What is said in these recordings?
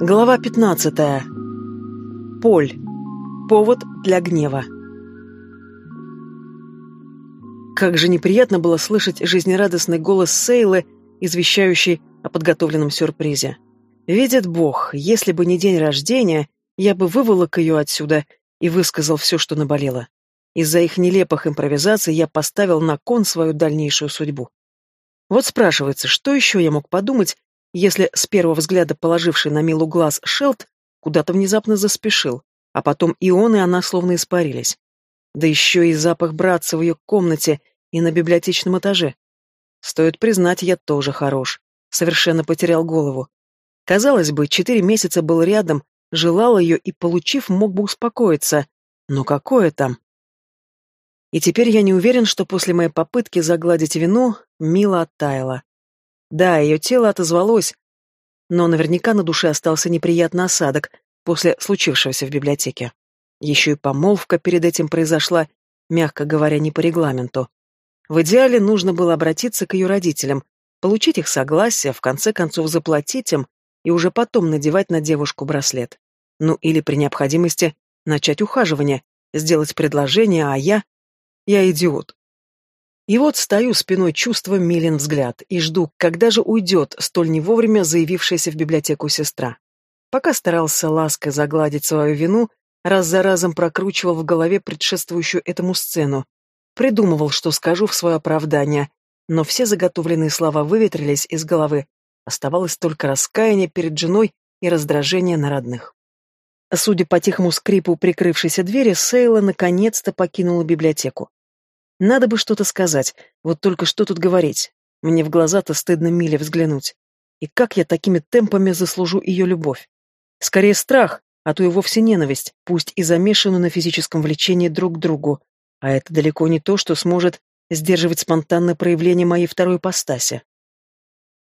Глава 15. Поль. Повод для гнева. Как же неприятно было слышать жизнерадостный голос Сейлы, извещающий о подготовленном сюрпризе. Видит Бог, если бы не день рождения, я бы выволок ее отсюда и высказал все, что наболело. Из-за их нелепых импровизаций я поставил на кон свою дальнейшую судьбу. Вот спрашивается, что еще я мог подумать, если с первого взгляда положивший на Милу глаз Шелд куда-то внезапно заспешил, а потом и он, и она словно испарились. Да еще и запах братца в ее комнате и на библиотечном этаже. Стоит признать, я тоже хорош. Совершенно потерял голову. Казалось бы, четыре месяца был рядом, желал ее и, получив, мог бы успокоиться. Но какое там? И теперь я не уверен, что после моей попытки загладить вину Мила оттаяла. Да, ее тело отозвалось, но наверняка на душе остался неприятный осадок после случившегося в библиотеке. Еще и помолвка перед этим произошла, мягко говоря, не по регламенту. В идеале нужно было обратиться к ее родителям, получить их согласие, в конце концов заплатить им и уже потом надевать на девушку браслет. Ну или при необходимости начать ухаживание, сделать предложение, а я... Я идиот. И вот стою спиной, чувствуя Милин взгляд, и жду, когда же уйдет столь не вовремя заявившаяся в библиотеку сестра. Пока старался лаской загладить свою вину, раз за разом прокручивал в голове предшествующую этому сцену, придумывал, что скажу в свое оправдание, но все заготовленные слова выветрились из головы, оставалось только раскаяние перед женой и раздражение на родных. Судя по тихому скрипу прикрывшейся двери, Сейла наконец-то покинула библиотеку. Надо бы что-то сказать, вот только что тут говорить. Мне в глаза-то стыдно Миле взглянуть. И как я такими темпами заслужу ее любовь? Скорее страх, а то и вовсе ненависть, пусть и замешанную на физическом влечении друг к другу. А это далеко не то, что сможет сдерживать спонтанное проявление моей второй ипостаси.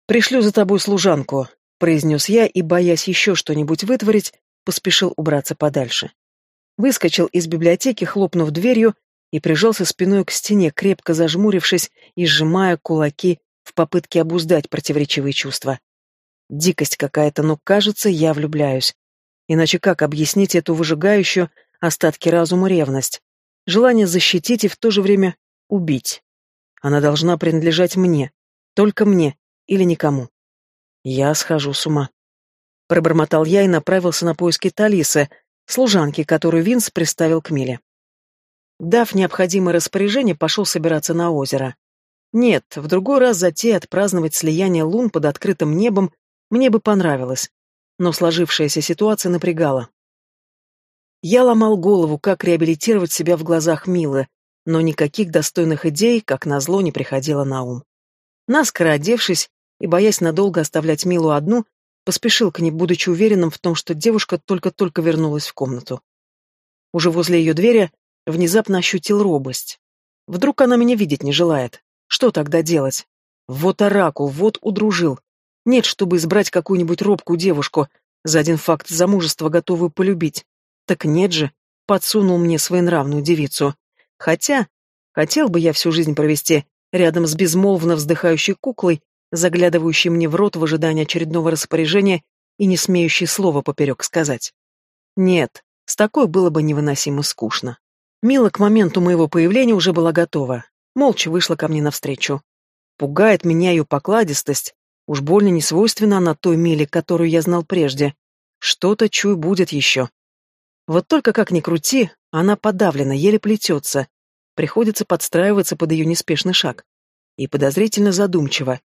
«Пришлю за тобой служанку», — произнес я, и, боясь еще что-нибудь вытворить, поспешил убраться подальше. Выскочил из библиотеки, хлопнув дверью, и прижался спиной к стене, крепко зажмурившись и сжимая кулаки в попытке обуздать противоречивые чувства. Дикость какая-то, но, кажется, я влюбляюсь. Иначе как объяснить эту выжигающую остатки разума ревность? Желание защитить и в то же время убить. Она должна принадлежать мне. Только мне или никому. Я схожу с ума. Пробормотал я и направился на поиски Талисы, служанки, которую Винс приставил к Миле. Дав необходимое распоряжение, пошел собираться на озеро. Нет, в другой раз затея отпраздновать слияние лун под открытым небом мне бы понравилось, но сложившаяся ситуация напрягала. Я ломал голову, как реабилитировать себя в глазах Милы, но никаких достойных идей, как назло, не приходило на ум. Наскоро одевшись и боясь надолго оставлять Милу одну, поспешил к ней, будучи уверенным в том, что девушка только-только вернулась в комнату. Уже возле ее двери Внезапно ощутил робость. Вдруг она меня видеть не желает. Что тогда делать? Вот оракул, вот удружил. Нет, чтобы избрать какую-нибудь робкую девушку, за один факт замужества готовую полюбить. Так нет же, подсунул мне своенравную девицу. Хотя, хотел бы я всю жизнь провести рядом с безмолвно вздыхающей куклой, заглядывающей мне в рот в ожидании очередного распоряжения и не смеющей слова поперек сказать. Нет, с такой было бы невыносимо скучно. Мила к моменту моего появления уже была готова. Молча вышла ко мне навстречу. Пугает меня ее покладистость. Уж больно не свойственна она той Миле, которую я знал прежде. Что-то, чую, будет еще. Вот только как ни крути, она подавлена, еле плетется. Приходится подстраиваться под ее неспешный шаг. И подозрительно задумчиво.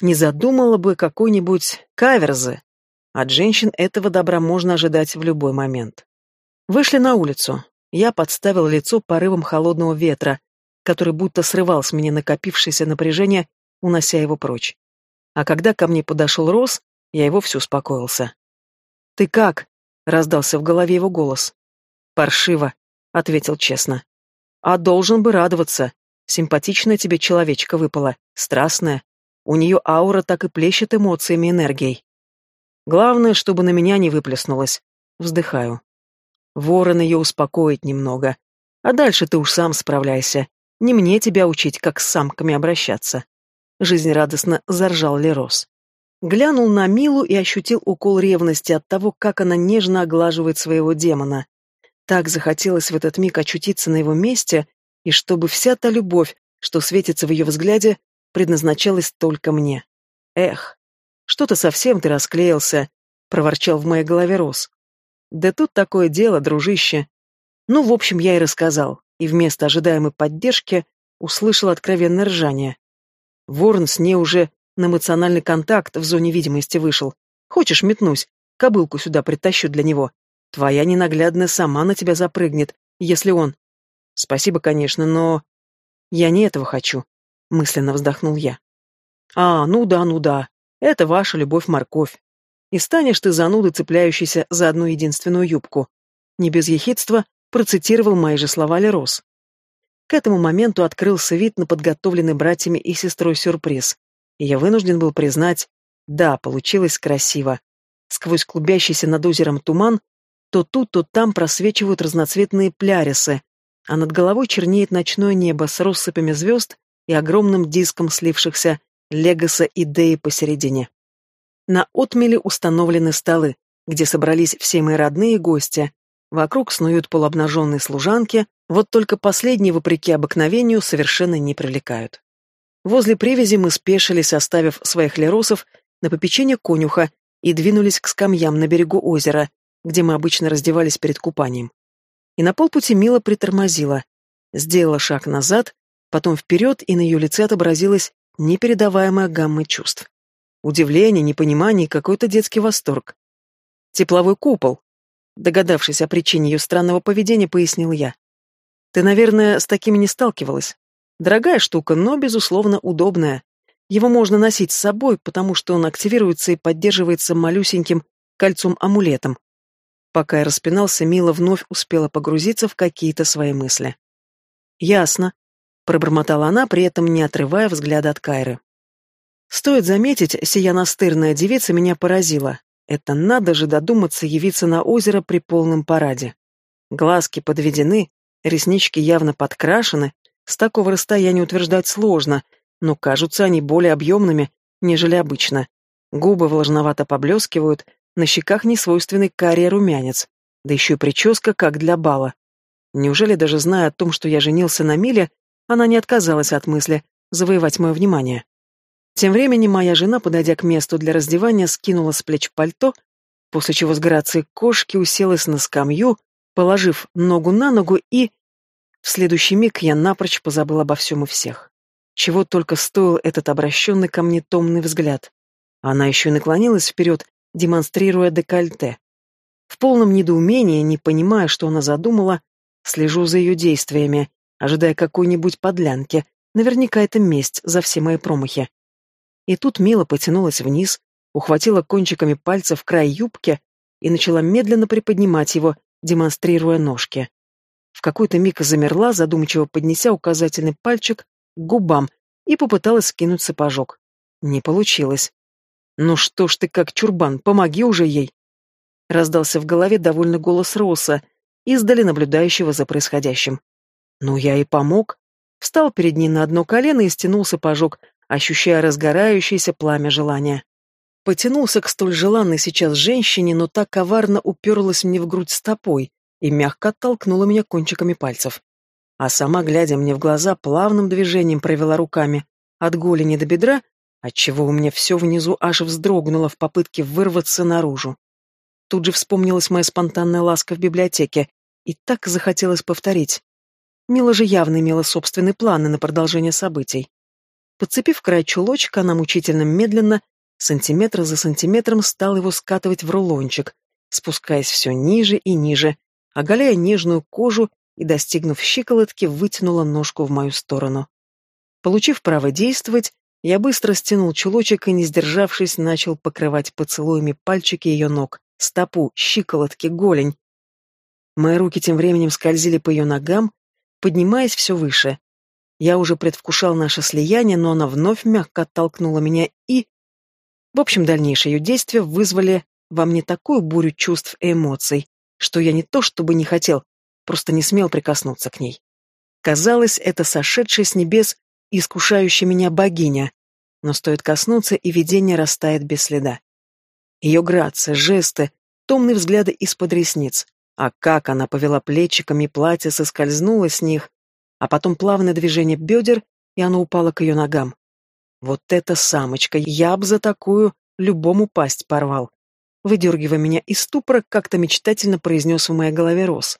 Не задумала бы какой-нибудь каверзы. От женщин этого добра можно ожидать в любой момент. Вышли на улицу. Я подставил лицо порывом холодного ветра, который будто срывал с меня накопившееся напряжение, унося его прочь. А когда ко мне подошел Рос, я и вовсе успокоился. «Ты как?» — раздался в голове его голос. «Паршиво», — ответил честно. «А должен бы радоваться. Симпатичная тебе человечка выпала, страстная. У нее аура так и плещет эмоциями и энергией. Главное, чтобы на меня не выплеснулось. Вздыхаю. Ворон ее успокоит немного. А дальше ты уж сам справляйся. Не мне тебя учить, как с самками обращаться. Жизнерадостно заржал Лерос. Глянул на Милу и ощутил укол ревности от того, как она нежно оглаживает своего демона. Так захотелось в этот миг очутиться на его месте, и чтобы вся та любовь, что светится в ее взгляде, предназначалась только мне. Эх, что-то совсем ты расклеился, проворчал в моей голове Рос. Да тут такое дело, дружище. Ну, в общем, я и рассказал, и вместо ожидаемой поддержки услышал откровенное ржание. Ворон с ней уже на эмоциональный контакт в зоне видимости вышел. Хочешь, метнусь, кобылку сюда притащу для него. Твоя ненаглядная сама на тебя запрыгнет, если он... Спасибо, конечно, но... Я не этого хочу, мысленно вздохнул я. А, ну да, ну да, это ваша любовь-морковь. И станешь ты занудой, цепляющейся за одну единственную юбку. Не без ехидства процитировал мои же слова Лерос. К этому моменту открылся вид на подготовленный братьями и сестрой сюрприз. И я вынужден был признать, да, получилось красиво. Сквозь клубящийся над озером туман то тут, то там просвечивают разноцветные плярисы, а над головой чернеет ночное небо с россыпями звезд и огромным диском слившихся Легоса и Деи посередине. На отмеле установлены столы, где собрались все мои родные гости. Вокруг снуют полуобнаженные служанки, вот только последние, вопреки обыкновению, совершенно не привлекают. Возле привязи мы спешились, оставив своих леросов на попечение конюха и двинулись к скамьям на берегу озера, где мы обычно раздевались перед купанием. И на полпути Мила притормозила, сделала шаг назад, потом вперед, и на ее лице отобразилась непередаваемая гамма чувств. Удивление, непонимание и какой-то детский восторг. Тепловой купол. Догадавшись о причине ее странного поведения, пояснил я. Ты, наверное, с такими не сталкивалась. Дорогая штука, но, безусловно, удобная. Его можно носить с собой, потому что он активируется и поддерживается малюсеньким кольцом-амулетом. Пока я распинался, Мила вновь успела погрузиться в какие-то свои мысли. «Ясно», — пробормотала она, при этом не отрывая взгляда от Кайры. Стоит заметить, сия настырная девица меня поразила. Это надо же додуматься явиться на озеро при полном параде. Глазки подведены, реснички явно подкрашены, с такого расстояния утверждать сложно, но кажутся они более объемными, нежели обычно. Губы влажновато поблескивают, на щеках несвойственный карий румянец, да еще и прическа, как для бала. Неужели, даже зная о том, что я женился на Миле, она не отказалась от мысли завоевать мое внимание? Тем временем моя жена, подойдя к месту для раздевания, скинула с плеч пальто, после чего с грацией кошки уселась на скамью, положив ногу на ногу и... В следующий миг я напрочь позабыл обо всем и всех. Чего только стоил этот обращенный ко мне томный взгляд. Она еще и наклонилась вперед, демонстрируя декольте. В полном недоумении, не понимая, что она задумала, слежу за ее действиями, ожидая какой-нибудь подлянки. Наверняка это месть за все мои промахи. И тут Мила потянулась вниз, ухватила кончиками пальцев край юбки и начала медленно приподнимать его, демонстрируя ножки в какой-то миг замерла, задумчиво поднеся указательный пальчик к губам и попыталась скинуть сапожок. Не получилось. «Ну что ж ты как чурбан, помоги уже ей!» Раздался в голове довольный голос Роса, издали наблюдающего за происходящим. «Ну, я и помог». Встал перед ней на одно колено и стянул сапожок, ощущая разгорающееся пламя желания. Потянулся к столь желанной сейчас женщине, но так коварно уперлась мне в грудь стопой, и мягко оттолкнула меня кончиками пальцев. А сама, глядя мне в глаза, плавным движением провела руками от голени до бедра, отчего у меня все внизу аж вздрогнуло в попытке вырваться наружу. Тут же вспомнилась моя спонтанная ласка в библиотеке, и так захотелось повторить. Мила же явно имела собственные планы на продолжение событий. Подцепив край чулочка, она мучительно медленно, сантиметр за сантиметром, стала его скатывать в рулончик, спускаясь все ниже и ниже, оголяя нежную кожу и, достигнув щиколотки, вытянула ножку в мою сторону. Получив право действовать, я быстро стянул чулочек и, не сдержавшись, начал покрывать поцелуями пальчики ее ног, стопу, щиколотки, голень. Мои руки тем временем скользили по ее ногам, поднимаясь все выше. Я уже предвкушал наше слияние, но она вновь мягко оттолкнула меня и... В общем, дальнейшие ее действия вызвали во мне такую бурю чувств и эмоций, что я не то чтобы не хотел, просто не смел прикоснуться к ней. Казалось, это сошедшая с небес искушающая меня богиня. но стоит коснуться, и видение растает без следа. Ее грация, жесты, томные взгляды из-под ресниц. А как она повела плечиками, платье соскользнуло с них, а потом плавное движение бедер, и оно упало к ее ногам. Вот эта самочка, я б за такую любому пасть порвал. Выдергивая меня из ступора, как-то мечтательно произнес в моей голове Рос.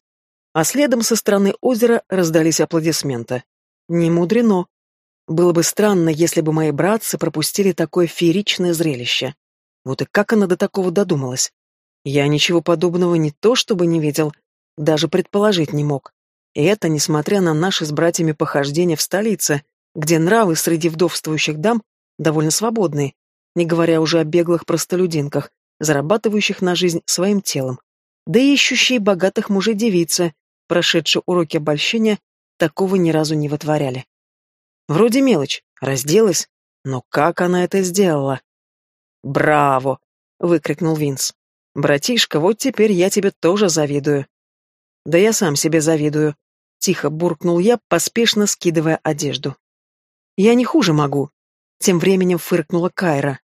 А следом со стороны озера раздались аплодисменты. Не мудрено. Было бы странно, если бы мои братцы пропустили такое фееричное зрелище. Вот и как она до такого додумалась? Я ничего подобного не то чтобы не видел, даже предположить не мог. И это несмотря на наши с братьями похождения в столице, где нравы среди вдовствующих дам довольно свободные, не говоря уже о беглых простолюдинках, зарабатывающих на жизнь своим телом, да и ищущие богатых мужей девицы, прошедшие уроки обольщения, такого ни разу не вытворяли. Вроде мелочь, разделась, но как она это сделала? «Браво!» — выкрикнул Винс. «Братишка, вот теперь я тебе тоже завидую». «Да я сам себе завидую», — тихо буркнул я, поспешно скидывая одежду. «Я не хуже могу», — тем временем фыркнула Кайра.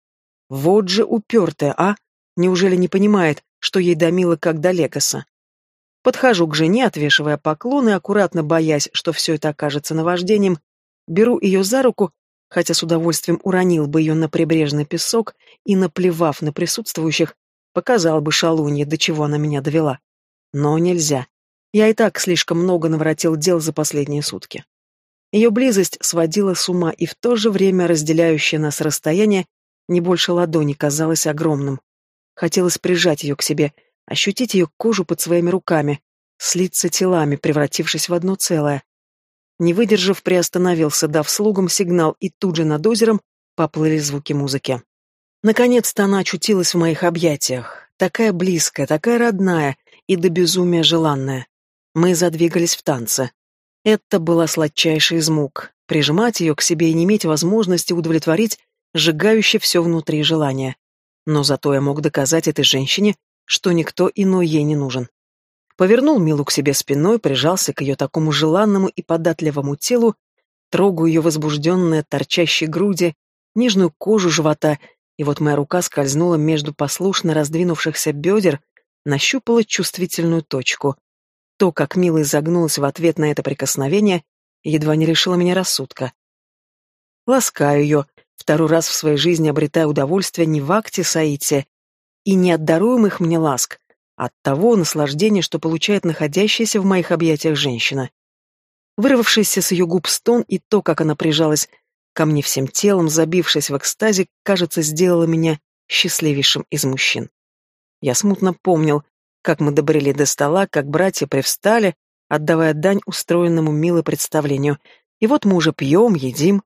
«Вот же упертая, а? Неужели не понимает, что ей домило как до Легоса?» Подхожу к жене, отвешивая поклоны, аккуратно боясь, что все это окажется наваждением, беру ее за руку, хотя с удовольствием уронил бы ее на прибрежный песок и, наплевав на присутствующих, показал бы шалунье, до чего она меня довела. Но нельзя. Я и так слишком много наворотил дел за последние сутки. Ее близость сводила с ума, и в то же время разделяющее нас расстояние не больше ладони казалось огромным. Хотелось прижать ее к себе, ощутить ее кожу под своими руками, слиться телами, превратившись в одно целое. Не выдержав, приостановился, дав слугам сигнал, и тут же над озером поплыли звуки музыки. Наконец-то она очутилась в моих объятиях, такая близкая, такая родная и до безумия желанная. Мы задвигались в танце. Это была сладчайшая из мук — прижимать ее к себе и не иметь возможности удовлетворить сжигающее все внутри желание. Но зато я мог доказать этой женщине, что никто иной ей не нужен. Повернул Милу к себе спиной, прижался к ее такому желанному и податливому телу, трогаю ее возбужденные торчащие груди, нежную кожу живота, и вот моя рука скользнула между послушно раздвинувшихся бедер, нащупала чувствительную точку. То, как Мила изогнулась в ответ на это прикосновение, едва не лишило меня рассудка. Ласкаю ее, второй раз в своей жизни обретая удовольствие не в акте соития и не от даруемых мне ласк, от того наслаждения, что получает находящаяся в моих объятиях женщина. Вырвавшийся с ее губ стон и то, как она прижалась ко мне всем телом, забившись в экстазе, кажется, сделало меня счастливейшим из мужчин. Я смутно помнил, как мы добрели до стола, как братья привстали, отдавая дань устроенному мило представлению. И вот мы уже пьем, едим.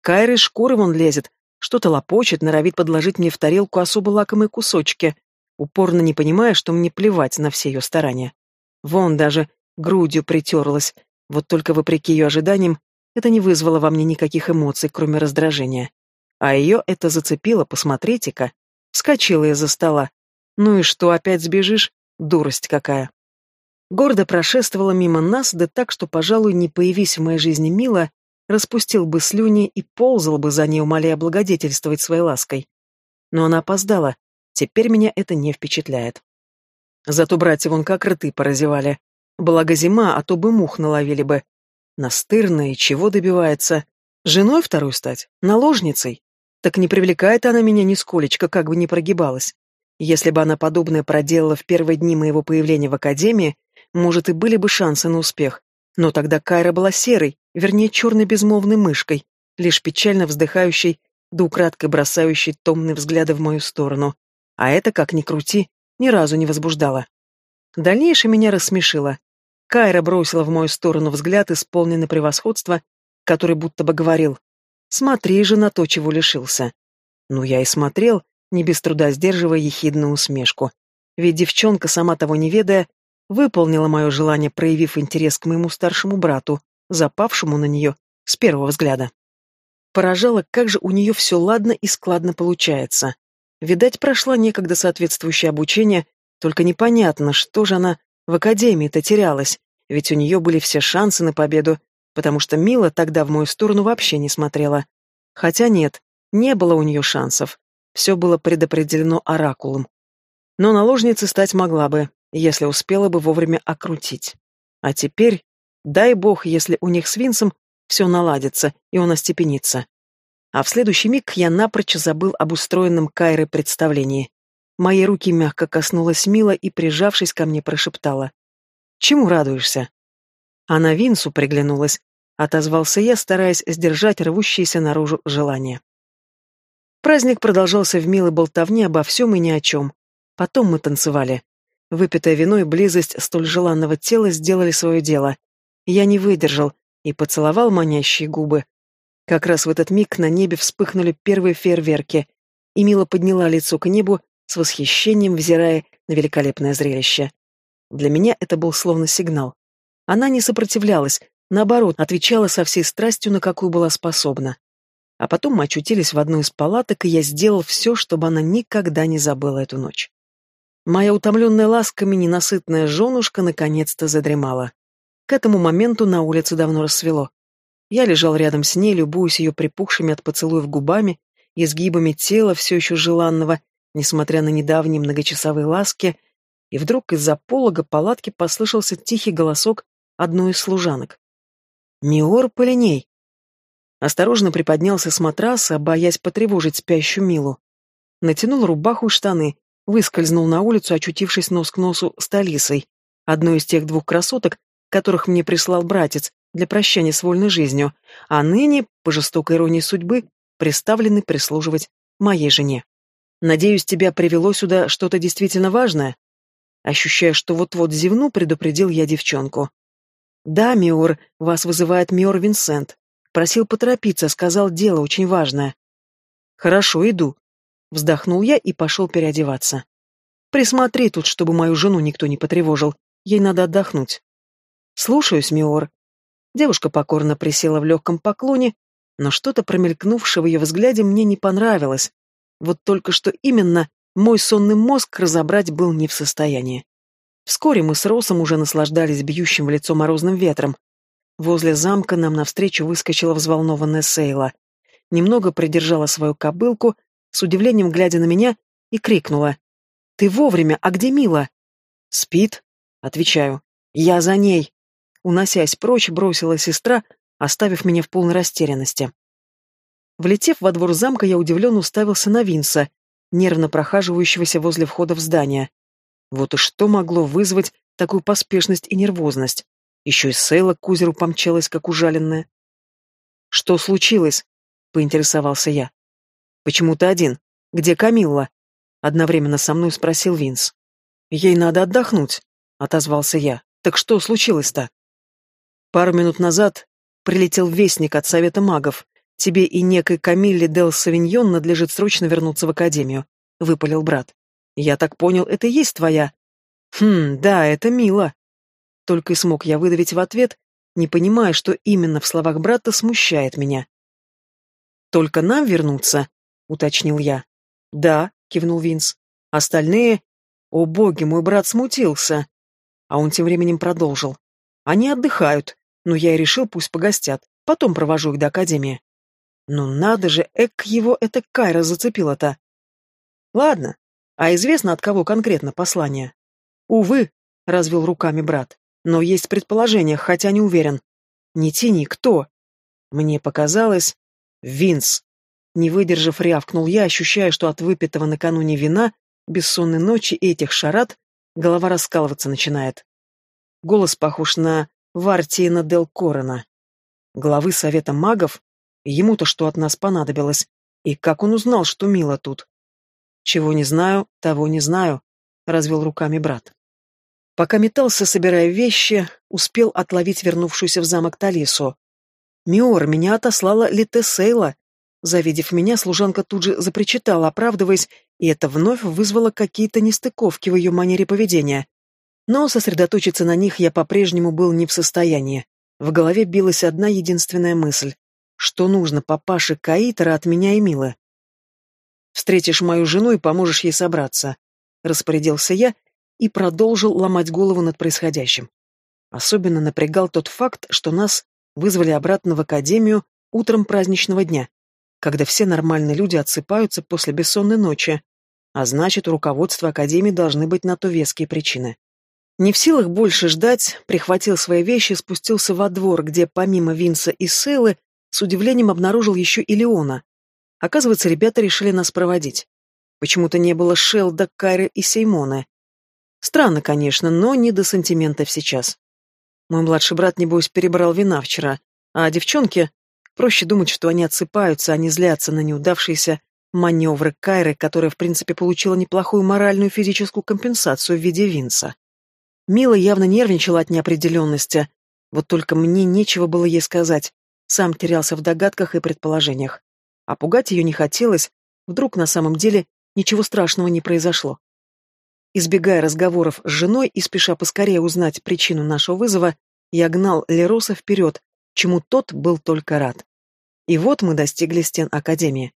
Кайры шкуры вон лезет, что-то лопочет, норовит подложить мне в тарелку особо лакомые кусочки упорно не понимая, что мне плевать на все ее старания. Вон даже грудью притерлась, вот только вопреки ее ожиданиям это не вызвало во мне никаких эмоций, кроме раздражения. А ее это зацепило, посмотрите-ка. Вскочила из-за стола. Ну и что, опять сбежишь? Дурость какая. Гордо прошествовала мимо нас, да так, что, пожалуй, не появись в моей жизни Мила, распустил бы слюни и ползал бы за ней, умоляя благодетельствовать своей лаской. Но она опоздала, Теперь меня это не впечатляет. Зато братья вон как рты поразевали. Благо зима, а то бы мух наловили бы. Настырная, чего добивается? Женой второй стать? Наложницей? Так не привлекает она меня нисколечко, как бы не прогибалась. Если бы она подобное проделала в первые дни моего появления в академии, может, и были бы шансы на успех. Но тогда Кайра была серой, вернее, черной безмолвной мышкой, лишь печально вздыхающей, да украдкой бросающей томные взгляды в мою сторону. А это, как ни крути, ни разу не возбуждало. Дальнейшее меня рассмешило. Кайра бросила в мою сторону взгляд, исполненный превосходства, который будто бы говорил «Смотри же на то, чего лишился». Ну, я и смотрел, не без труда сдерживая ехидную усмешку. Ведь девчонка, сама того не ведая, выполнила мое желание, проявив интерес к моему старшему брату, запавшему на нее с первого взгляда. Поражало, как же у нее все ладно и складно получается. Видать, прошла некогда соответствующее обучение, только непонятно, что же она в академии-то терялась, ведь у нее были все шансы на победу, потому что Мила тогда в мою сторону вообще не смотрела. Хотя нет, Не было у нее шансов. Все было предопределено оракулом. Но наложницей стать могла бы, если успела бы вовремя окрутить. А теперь, дай бог, если у них с Винсом все наладится, и он остепенится. А в следующий миг я напрочь забыл об устроенном Кайрой представлении. Мои руки мягко коснулась Мила и, прижавшись ко мне, прошептала. «Чему радуешься?» Она Винсу приглянулась, отозвался я, стараясь сдержать рвущееся наружу желание. Праздник продолжался в милой болтовне обо всем и ни о чем. Потом мы танцевали. Выпитое вино и близость столь желанного тела сделали свое дело. Я не выдержал и поцеловал манящие губы. Как раз в этот миг на небе вспыхнули первые фейерверки, и Мила подняла лицо к небу, с восхищением взирая на великолепное зрелище. Для меня это был словно сигнал. Она не сопротивлялась, наоборот, отвечала со всей страстью, на какую была способна. А потом мы очутились в одной из палаток, и я сделал все, чтобы она никогда не забыла эту ночь. Моя утомленная ласками ненасытная женушка наконец-то задремала. К этому моменту на улице давно рассвело. Я лежал рядом с ней, любуясь ее припухшими от поцелуев губами, изгибами тела все еще желанного, несмотря на недавние многочасовые ласки, и вдруг из-за полога палатки послышался тихий голосок одной из служанок. «Миор Полиней!» Осторожно приподнялся с матраса, боясь потревожить спящую Милу. Натянул рубаху и штаны, выскользнул на улицу, очутившись нос к носу с Талисой, одной из тех двух красоток, которых мне прислал братец для прощания с вольной жизнью, а ныне, по жестокой иронии судьбы, приставлены прислуживать моей жене. Надеюсь, тебя привело сюда что-то действительно важное? Ощущая, что вот-вот зевну, предупредил я девчонку. Да, Миор, вас вызывает Миор Винсент. Просил поторопиться, сказал, дело очень важное. Хорошо, иду. Вздохнул я и пошел переодеваться. Присмотри тут, чтобы мою жену никто не потревожил. Ей надо отдохнуть. Слушаюсь, Миор. Девушка покорно присела в легком поклоне, но что-то промелькнувшее в ее взгляде мне не понравилось. Вот только что именно мой сонный мозг разобрать был не в состоянии. Вскоре мы с Росом уже наслаждались бьющим в лицо морозным ветром. Возле замка нам навстречу выскочила взволнованная Сейла. Немного придержала свою кобылку, с удивлением глядя на меня, и крикнула. «Ты вовремя, а где Мила?» «Спит», — отвечаю. «Я за ней». Уносясь прочь, бросила сестра, оставив меня в полной растерянности. Влетев во двор замка, я удивленно уставился на Винса, нервно прохаживающегося возле входа в здание. Вот и что могло вызвать такую поспешность и нервозность. Еще и Сейла к озеру помчалась, как ужаленная. «Что случилось?» — поинтересовался я. «Почему ты один? Где Камилла?» — одновременно со мной спросил Винс. «Ей надо отдохнуть», — отозвался я. «Так что случилось-то?» Пару минут назад прилетел вестник от Совета магов. Тебе и некой Камилле Дел Савиньон надлежит срочно вернуться в Академию», — выпалил брат. «Я так понял, это и есть твоя?» «Хм, да, это мило». Только и смог я выдавить в ответ, не понимая, что именно в словах брата смущает меня. «Только нам вернуться?» — уточнил я. «Да», — кивнул Винс. «Остальные...» «О боги, мой брат смутился!» А он тем временем продолжил. «Они отдыхают, но я и решил, пусть погостят. Потом провожу их до Академии». Ну надо же, эк его это Кайра зацепила-то. Ладно, а известно, от кого конкретно послание? Увы, развел руками брат, но есть предположение, хотя не уверен. Не тяни, кто? Мне показалось... Винс. Не выдержав, рявкнул я, ощущая, что от выпитого накануне вина, бессонной ночи и этих шарат, голова раскалываться начинает. Голос похож на Вартиена Дел Корена, главы Совета магов, Ему-то что от нас понадобилось? И как он узнал, что Мила тут? Чего не знаю, того не знаю, развел руками брат. Пока метался, собирая вещи, успел отловить вернувшуюся в замок Талису. «Миор, меня отослала Литесейла». Завидев меня, служанка тут же запричитала, оправдываясь, и это вновь вызвало какие-то нестыковки в ее манере поведения. Но сосредоточиться на них я по-прежнему был не в состоянии. В голове билась одна единственная мысль что нужно папаше Каитера от меня и Милы. «Встретишь мою жену и поможешь ей собраться», — распорядился я и продолжил ломать голову над происходящим. Особенно напрягал тот факт, что нас вызвали обратно в академию утром праздничного дня. когда все нормальные люди отсыпаются после бессонной ночи. А значит, у руководства Академии должны быть на то веские причины. Не в силах больше ждать, прихватил свои вещи и спустился во двор, где помимо Винса и Селы с удивлением обнаружил еще и Леона. Оказывается, ребята решили нас проводить. Почему-то не было Шелда, Кайры и Сеймона. Странно, конечно, но не до сантиментов сейчас. Мой младший брат, небось, перебрал вина вчера, а девчонки... Проще думать, что они отсыпаются, а не злятся на неудавшиеся маневры Кайры, которая, в принципе, получила неплохую моральную и физическую компенсацию в виде Винса. Мила явно нервничала от неопределенности. Вот только мне нечего было ей сказать. Сам терялся в догадках и предположениях. А пугать ее не хотелось. Вдруг на самом деле ничего страшного не произошло. Избегая разговоров с женой и спеша поскорее узнать причину нашего вызова, я гнал Лероса вперед, чему тот был только рад. И вот мы достигли стен Академии.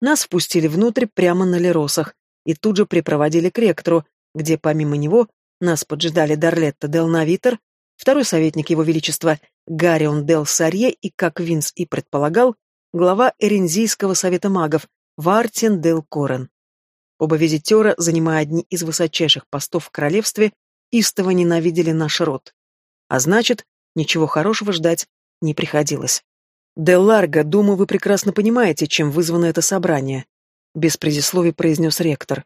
Нас впустили внутрь прямо на Леросах и тут же припроводили к ректору, где помимо него нас поджидали Дарлетта Дел Навитер, второй советник его величества Гарион Дел Сарье и, как Винс и предполагал, глава Эрензийского совета магов Вартин Дел Корен. Оба визитера, занимая одни из высочайших постов в королевстве, истово ненавидели наш род. А значит, ничего хорошего ждать не приходилось. «Де Ларго, думаю, вы прекрасно понимаете, чем вызвано это собрание», — без предисловий произнес ректор.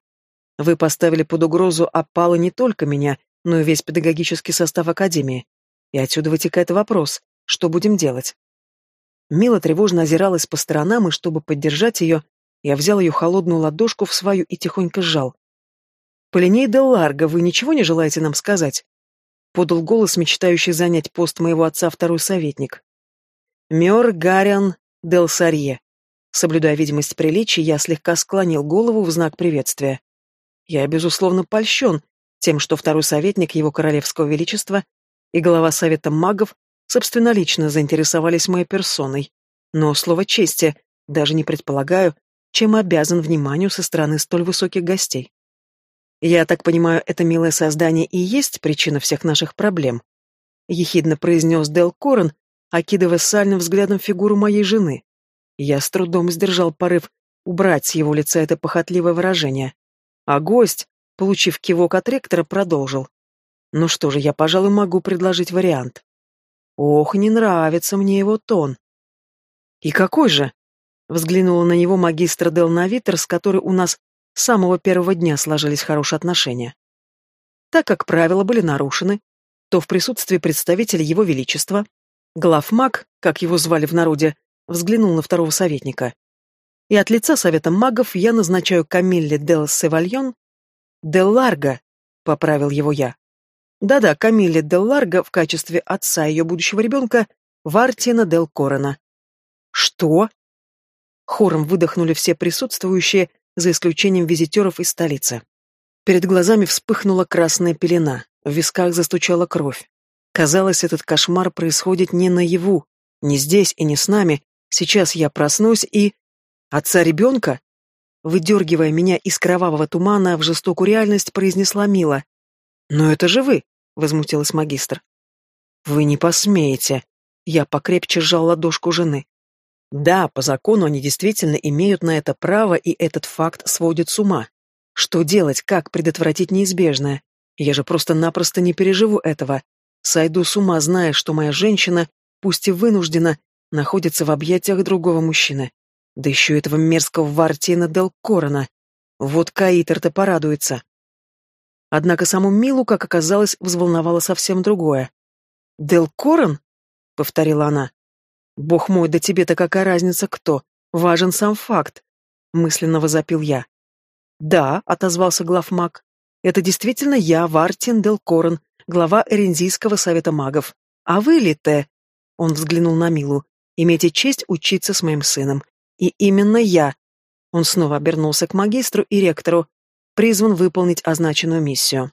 Вы поставили под угрозу опала не только меня, но и весь педагогический состав Академии. И отсюда вытекает вопрос, что будем делать? Мила тревожно озиралась по сторонам, и чтобы поддержать ее, я взял ее холодную ладошку в свою и тихонько сжал. «Полиней де Ларго, вы ничего не желаете нам сказать?» Подал голос, мечтающий занять пост моего отца второй советник. «Мёр Гариан Дел Сарье». Соблюдая видимость приличия, я слегка склонил голову в знак приветствия. Я, безусловно, польщен тем, что второй советник его королевского величества и глава совета магов собственнолично заинтересовались моей персоной. Но, слово чести, даже не предполагаю, чем обязан вниманию со стороны столь высоких гостей. Я так понимаю, это милое создание и есть причина всех наших проблем. Ехидно произнес Дел Корен, окидывая сальным взглядом фигуру моей жены. Я с трудом сдержал порыв убрать с его лица это похотливое выражение. А гость, получив кивок от ректора, продолжил. Ну что же, я, пожалуй, могу предложить вариант. Ох, не нравится мне его тон. И какой же? Взглянула на него магистр Дел Навитер, с которой у нас с самого первого дня сложились хорошие отношения. Так как правила были нарушены, то в присутствии представителя его величества, главмаг, как его звали в народе, взглянул на второго советника и от лица Совета магов я назначаю Камилле Дел Севальон Дел Ларго, поправил его я. Да-да, Камилле Дел Ларго в качестве отца ее будущего ребенка Вартина Дел Корона. Что? Хором выдохнули все присутствующие, за исключением визитеров из столицы. Перед глазами вспыхнула красная пелена, в висках застучала кровь. Казалось, этот кошмар происходит не наяву, не здесь и не с нами. Сейчас я проснусь и... Отца ребенка? Выдергивая меня из кровавого тумана в жестокую реальность, произнесла Мила. «Но это же вы!» — возмутилась магистр. «Вы не посмеете!» Я покрепче сжал ладошку жены. Да, по закону они действительно имеют на это право, и этот факт сводит с ума. Что делать, как предотвратить неизбежное? Я же просто-напросто не переживу этого. Сойду с ума, зная, что моя женщина, пусть и вынуждена, находится в объятиях другого мужчины. Да еще этого мерзкого Вартина Дел Корона. Вот Каитер-то порадуется. Однако саму Милу, как оказалось, взволновало совсем другое. «Дел Корон?» — повторила она. «Бог мой, да тебе-то какая разница кто? Важен сам факт», — мысленно возопил я. «Да», — отозвался главмаг, — «это действительно я, Вартин Дел Корон, глава Эрензийского совета магов. А вы ли, Те?» — он взглянул на Милу. «Имейте честь учиться с моим сыном. И именно я, он снова обернулся к магистру и ректору, призван выполнить означенную миссию.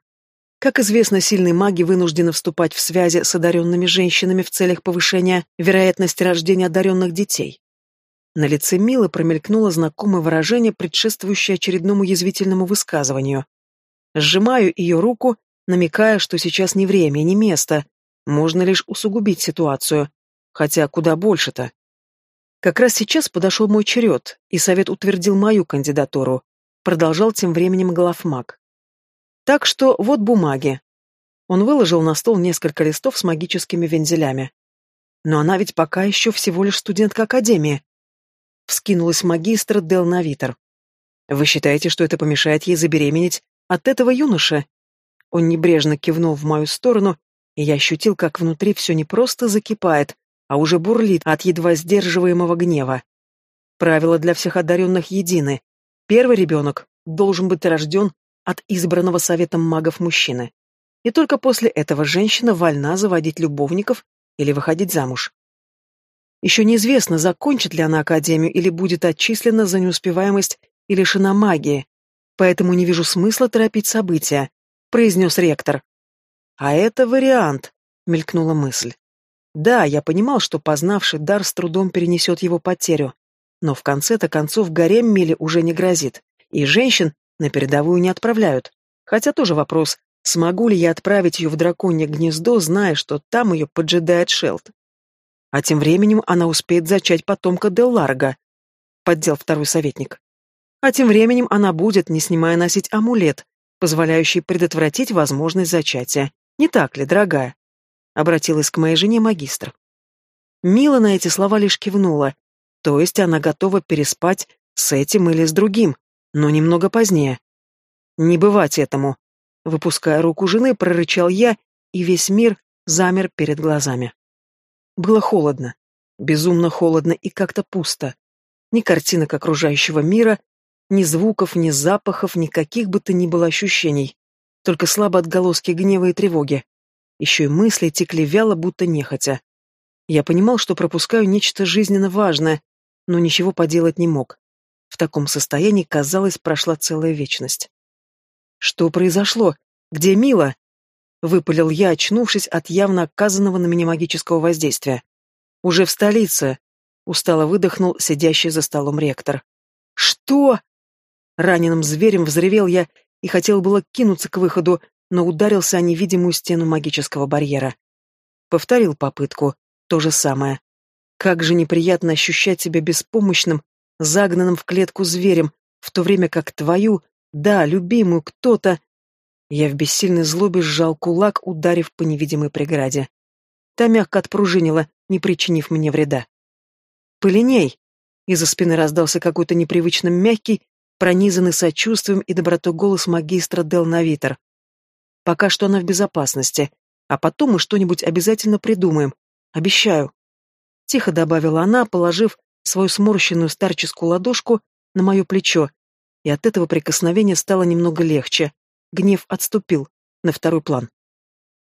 Как известно, сильные маги вынуждены вступать в связи с одаренными женщинами в целях повышения вероятности рождения одаренных детей. На лице Милы промелькнуло знакомое выражение, предшествующее очередному язвительному высказыванию. Сжимаю ее руку, намекая, что сейчас не время и не место, можно лишь усугубить ситуацию. Хотя куда больше-то. Как раз сейчас подошел мой черед, и совет утвердил мою кандидатуру. Продолжал тем временем главмаг. Так что вот бумаги. Он выложил на стол несколько листов с магическими вензелями. Но она ведь пока еще всего лишь студентка академии. Вскинулась магистр Дел Навитер. Вы считаете, что это помешает ей забеременеть от этого юноши? Он небрежно кивнул в мою сторону, и я ощутил, как внутри все не просто закипает, а уже бурлит от едва сдерживаемого гнева. Правила для всех одаренных едины. Первый ребенок должен быть рожден от избранного советом магов мужчины. И только после этого женщина вольна заводить любовников или выходить замуж. Еще неизвестно, закончит ли она академию или будет отчислена за неуспеваемость и лишена магии, поэтому не вижу смысла торопить события», — произнес ректор. «А это вариант», — мелькнула мысль. Да, я понимал, что познавший дар с трудом перенесет его потерю, но в конце-то концов гарем Миле уже не грозит, и женщин на передовую не отправляют. Хотя тоже вопрос, смогу ли я отправить ее в драконье гнездо, зная, что там ее поджидает Шелд. А тем временем она успеет зачать потомка Делларга, поддел второй советник. А тем временем она будет, не снимая, носить амулет, позволяющий предотвратить возможность зачатия. Не так ли, дорогая? Обратилась к моей жене магистр. Мила на эти слова лишь кивнула. То есть она готова переспать с этим или с другим, но немного позднее. Не бывать этому. Выпуская руку жены, прорычал я, и весь мир замер перед глазами. Было холодно, безумно холодно и как-то пусто. Ни картинок окружающего мира, ни звуков, ни запахов, никаких бы то ни было ощущений. Только слабо отголоски гнева и тревоги. Еще и мысли текли вяло, будто нехотя. Я понимал, что пропускаю нечто жизненно важное, но ничего поделать не мог. В таком состоянии, казалось, прошла целая вечность. «Что произошло? Где Мила?» — выпалил я, очнувшись от явно оказанного на меня магического воздействия. «Уже в столице», — устало выдохнул сидящий за столом ректор. «Что?» Раненым зверем взревел я и хотел было кинуться к выходу, но ударился о невидимую стену магического барьера. Повторил попытку. То же самое. Как же неприятно ощущать себя беспомощным, загнанным в клетку зверем, в то время как твою, да, любимую кто-то... Я в бессильной злобе сжал кулак, ударив по невидимой преграде. Та мягко отпружинила, не причинив мне вреда. «Полиней!» Из-за спины раздался какой-то непривычно мягкий, пронизанный сочувствием и добротой голос магистра Дел Навитер. «Пока что она в безопасности, а потом мы что-нибудь обязательно придумаем. Обещаю». Тихо добавила она, положив свою сморщенную старческую ладошку на мое плечо, и от этого прикосновения стало немного легче. Гнев отступил на второй план.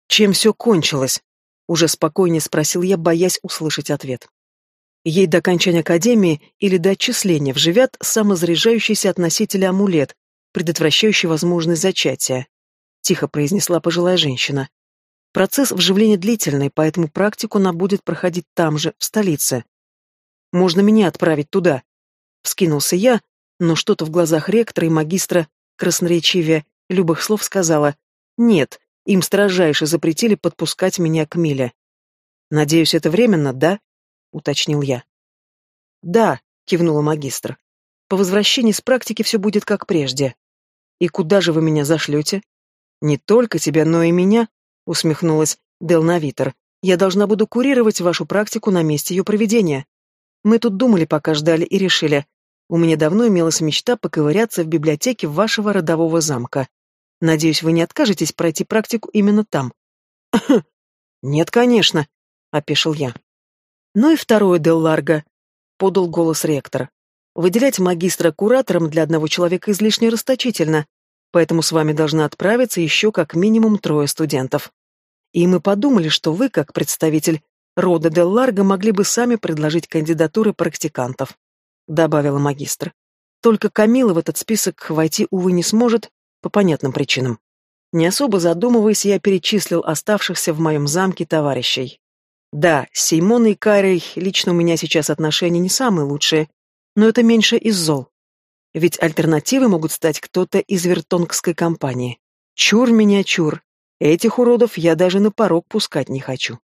«Чем все кончилось?» — уже спокойнее спросил я, боясь услышать ответ. Ей до окончания академии или до отчисления вживят самозаряжающийся относитель амулет, предотвращающий возможность зачатия. Тихо произнесла пожилая женщина. Процесс вживления длительный, поэтому практику она будет проходить там же, в столице. Можно меня отправить туда. Вскинулся я, но что-то в глазах ректора и магистра красноречивее любых слов сказала «Нет, им строжайше запретили подпускать меня к Миле». Надеюсь, это временно, да? — уточнил я. «Да», — кивнула магистр. «По возвращении с практики все будет как прежде. И куда же вы меня зашлете?» «Не только тебя, но и меня», — усмехнулась Делнавитер. «Я должна буду курировать вашу практику на месте ее проведения. Мы тут думали, пока ждали, и решили. У меня давно имелась мечта поковыряться в библиотеке вашего родового замка. Надеюсь, вы не откажетесь пройти практику именно там». «Нет, конечно», — опешил я. Ну и второе, Дел Ларго, подал голос ректор. Выделять магистра куратором для одного человека излишне расточительно, поэтому с вами должны отправиться еще как минимум трое студентов. И мы подумали, что вы, как представитель рода Дел Ларго, могли бы сами предложить кандидатуры практикантов, добавила магистр. Только Камила в этот список войти, увы, не сможет, по понятным причинам. Не особо задумываясь, я перечислил оставшихся в моем замке товарищей. Да, с Сеймоной и Кайрой лично у меня сейчас отношения не самые лучшие, но это меньше из зол. Ведь альтернативой могут стать кто-то из вертонгской компании. Чур меня, чур. Этих уродов я даже на порог пускать не хочу.